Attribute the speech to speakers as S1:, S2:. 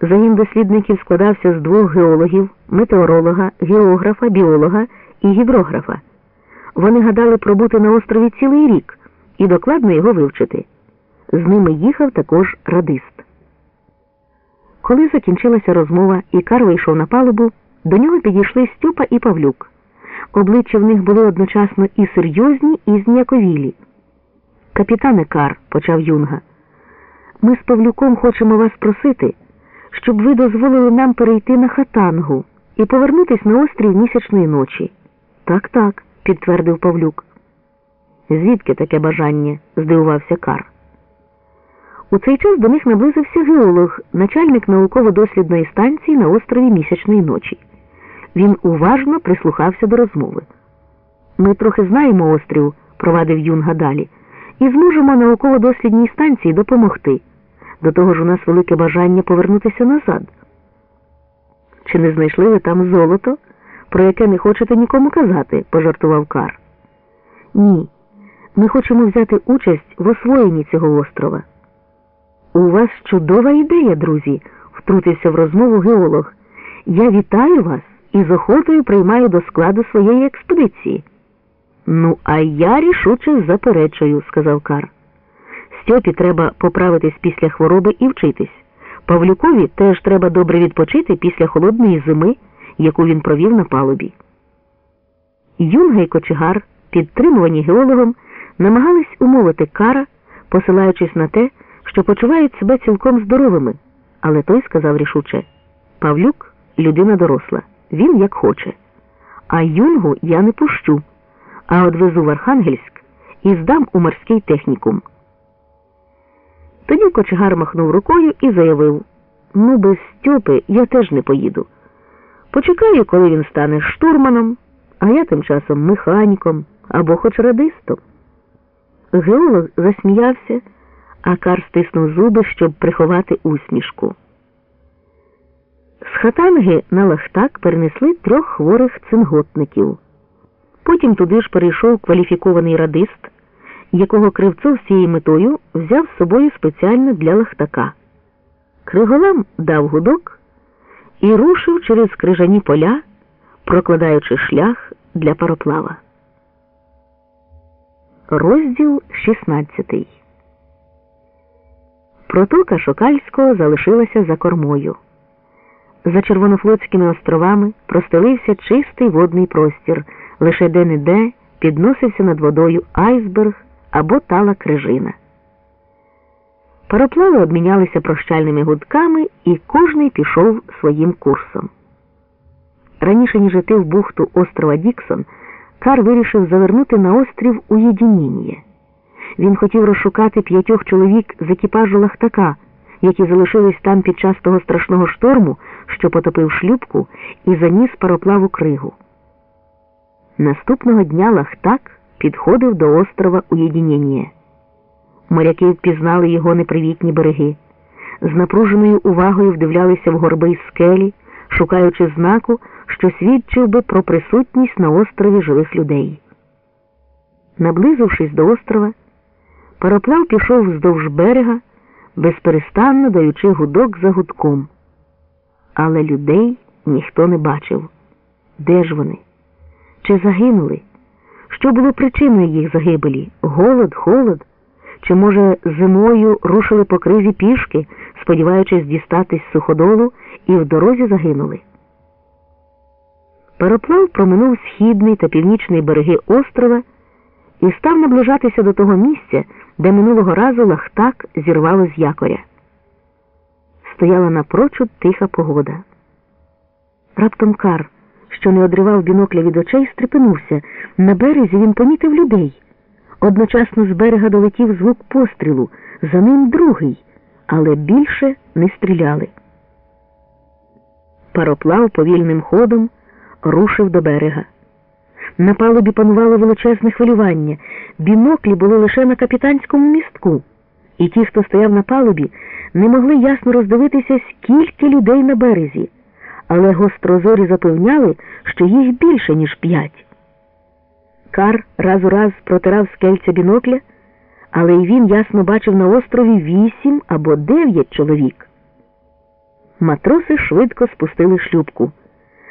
S1: Загін дослідників складався з двох геологів, метеоролога, географа, біолога і гідрографа. Вони гадали пробути на острові цілий рік і докладно його вивчити. З ними їхав також радист. Коли закінчилася розмова і Кар вийшов на палубу, до нього підійшли Стюпа і Павлюк. Обличчя в них були одночасно і серйозні, і зніяковілі. Капітане Кар, почав Юнга, ми з Павлюком хочемо вас просити, щоб ви дозволили нам перейти на хатангу і повернутись на острів місячної ночі. Так, так, підтвердив Павлюк. Звідки таке бажання? здивувався Кар. У цей час до них наблизився геолог, начальник науково-дослідної станції на острові місячної ночі. Він уважно прислухався до розмови. Ми трохи знаємо острів, провадив Юнга далі, і зможемо науково-дослідній станції допомогти. До того ж у нас велике бажання повернутися назад. Чи не знайшли ви там золото, про яке не хочете нікому казати? пожартував Кар. Ні. Ми хочемо взяти участь в освоєнні цього острова. У вас чудова ідея, друзі, втрутився в розмову геолог. Я вітаю вас і з охотою приймаю до складу своєї експедиції. Ну, а я рішуче заперечую, сказав Кар. Стьопі треба поправитись після хвороби і вчитись. Павлюкові теж треба добре відпочити після холодної зими, яку він провів на палубі. Юнга і кочегар, підтримувані геологом, намагались умовити кара, посилаючись на те, що почувають себе цілком здоровими, але той сказав рішуче Павлюк людина доросла, він як хоче. А юнгу я не пущу, а одвезу в Архангельськ і здам у морський технікум. Тоді кочегар махнув рукою і заявив Ну, без Стьопи я теж не поїду. Почекаю, коли він стане штурманом, а я тим часом механіком або хоч радистом. Геолог засміявся, а Кар стиснув зуби, щоб приховати усмішку. З хатанги на лахтак перенесли трьох хворих цинготників. Потім туди ж перейшов кваліфікований радист якого Кривцов з цією метою взяв з собою спеціально для лахтака. Криголам дав гудок і рушив через крижані поля, прокладаючи шлях для пароплава. Розділ 16 Протока Шокальського залишилася за кормою. За Червонофлотськими островами простелився чистий водний простір, лише де-не-де підносився над водою айсберг або тала крижина. Пароплави обмінялися прощальними гудками, і кожний пішов своїм курсом. Раніше ніж іти в бухту острова Діксон, Кар вирішив завернути на острів Уєдініння. Він хотів розшукати п'ятьох чоловік з екіпажу лахтака, які залишились там під час того страшного шторму, що потопив шлюбку і заніс пароплаву кригу. Наступного дня лахтак підходив до острова Уєдінєння. Моряки впізнали його непривітні береги, з напруженою увагою вдивлялися в горби й скелі, шукаючи знаку, що свідчив би про присутність на острові живих людей. Наблизившись до острова, пароплав пішов вздовж берега, безперестанно даючи гудок за гудком. Але людей ніхто не бачив. Де ж вони? Чи загинули? Що було причиною їх загибелі? Голод, холод? Чи, може, зимою рушили по кризі пішки, сподіваючись дістатись суходолу, і в дорозі загинули? Пароплав проминув східний та північний береги острова і став наближатися до того місця, де минулого разу лахтак зірвало з якоря. Стояла напрочуд тиха погода. Раптом кар що не одривав бінокля від очей, стрепенувся. На березі він помітив людей. Одночасно з берега долетів звук пострілу, за ним другий, але більше не стріляли. Пароплав повільним ходом рушив до берега. На палубі панувало величезне хвилювання. Біноклі були лише на капітанському містку, і ті, хто стояв на палубі, не могли ясно роздивитися, скільки людей на березі але гострозорі запевняли, що їх більше, ніж п'ять. Кар раз у раз протирав скельця бінокля, але й він ясно бачив на острові вісім або дев'ять чоловік. Матроси швидко спустили шлюпку.